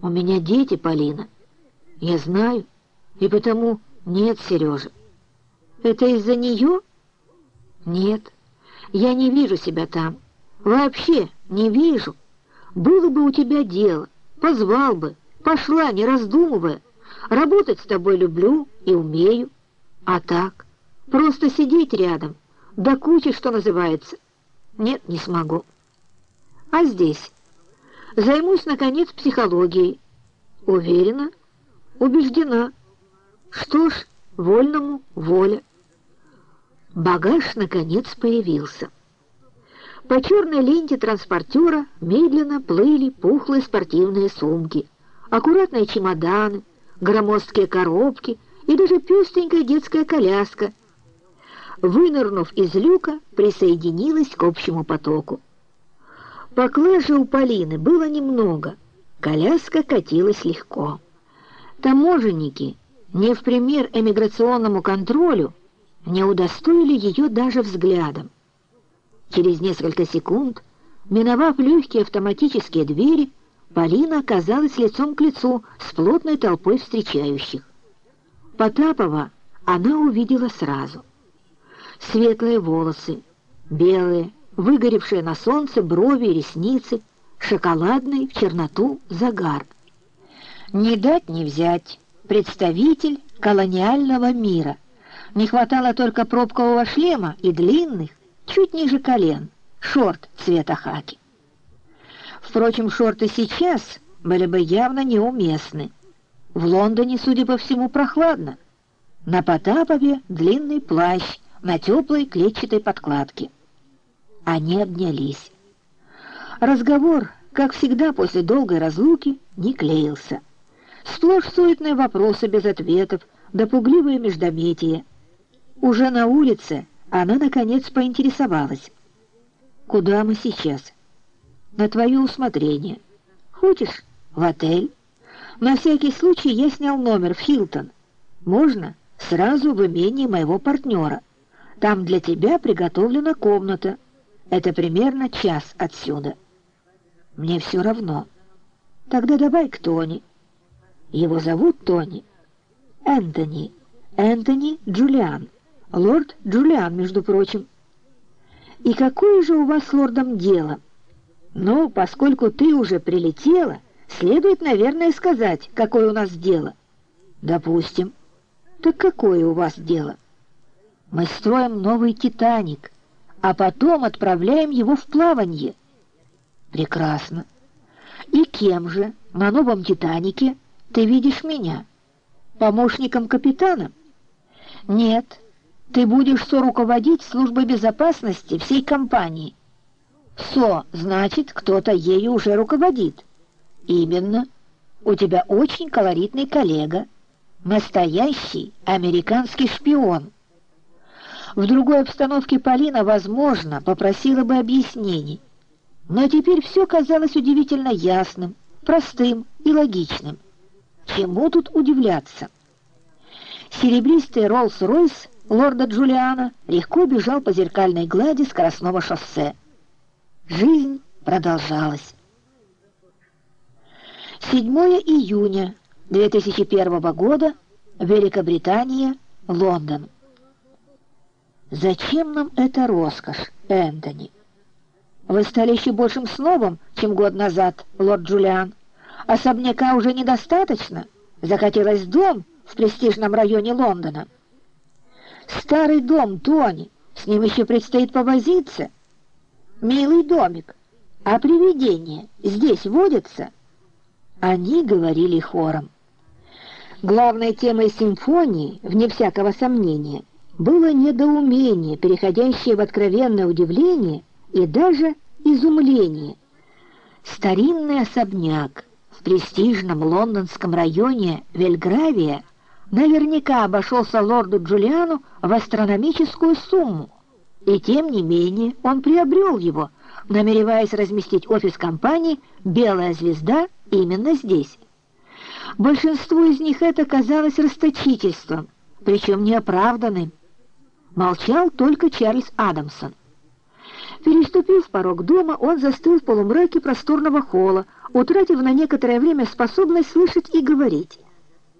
У меня дети, Полина. Я знаю. И потому нет, Сережа. Это из-за нее? Нет. Я не вижу себя там. Вообще не вижу. Было бы у тебя дело, позвал бы, пошла, не раздумывая. Работать с тобой люблю и умею. А так, просто сидеть рядом, до кучи, что называется. Нет, не смогу. А здесь? Займусь, наконец, психологией. Уверена, убеждена. Что ж, вольному воля. Багаж, наконец, появился. По черной ленте транспортера медленно плыли пухлые спортивные сумки, аккуратные чемоданы, громоздкие коробки и даже пестенькая детская коляска. Вынырнув из люка, присоединилась к общему потоку. Поклажи у Полины было немного, коляска катилась легко. Таможенники, не в пример эмиграционному контролю, не удостоили ее даже взглядом. Через несколько секунд, миновав легкие автоматические двери, Полина оказалась лицом к лицу с плотной толпой встречающих. Потапова она увидела сразу. Светлые волосы, белые, выгоревшие на солнце брови и ресницы, шоколадный в черноту загар. Не дать не взять, представитель колониального мира. Не хватало только пробкового шлема и длинных, чуть ниже колен, шорт цвета хаки. Впрочем, шорты сейчас были бы явно неуместны. В Лондоне, судя по всему, прохладно. На Потапове длинный плащ на теплой клетчатой подкладке. Они обнялись. Разговор, как всегда после долгой разлуки, не клеился. Сплошь суетные вопросы без ответов, да пугливые междометия. Уже на улице она, наконец, поинтересовалась. «Куда мы сейчас?» «На твое усмотрение. Хочешь в отель?» «На всякий случай я снял номер в Хилтон. Можно сразу в имении моего партнера. Там для тебя приготовлена комната. Это примерно час отсюда». «Мне все равно». «Тогда давай к Тони». «Его зовут Тони?» «Энтони. Энтони Джулиан». Лорд Джулиан, между прочим. И какое же у вас с лордом дело? Ну, поскольку ты уже прилетела, следует, наверное, сказать, какое у нас дело. Допустим. Так какое у вас дело? Мы строим новый «Титаник», а потом отправляем его в плавание. Прекрасно. И кем же на новом «Титанике» ты видишь меня? Помощником капитана? Нет, ты будешь соруководить службой безопасности всей компании. СО, значит, кто-то ею уже руководит. Именно. У тебя очень колоритный коллега. Настоящий американский шпион. В другой обстановке Полина, возможно, попросила бы объяснений. Но теперь все казалось удивительно ясным, простым и логичным. Чему тут удивляться? Серебристый Роллс-Ройс лорда Джулиана легко бежал по зеркальной глади скоростного шоссе. Жизнь продолжалась. 7 июня 2001 года, Великобритания, Лондон. «Зачем нам эта роскошь, Энтони? Вы стали еще большим снобом, чем год назад, лорд Джулиан. Особняка уже недостаточно. Захотелось дом в престижном районе Лондона». Старый дом Тони, с ним еще предстоит повозиться. Милый домик, а привидения здесь водятся? Они говорили хором. Главной темой симфонии, вне всякого сомнения, было недоумение, переходящее в откровенное удивление и даже изумление. Старинный особняк в престижном лондонском районе Вельгравия наверняка обошелся лорду Джулиану в астрономическую сумму, и тем не менее он приобрел его, намереваясь разместить офис компании «Белая звезда» именно здесь. Большинству из них это казалось расточительством, причем неоправданным. Молчал только Чарльз Адамсон. Переступив порог дома, он застыл в полумраке просторного холла, утратив на некоторое время способность слышать и говорить.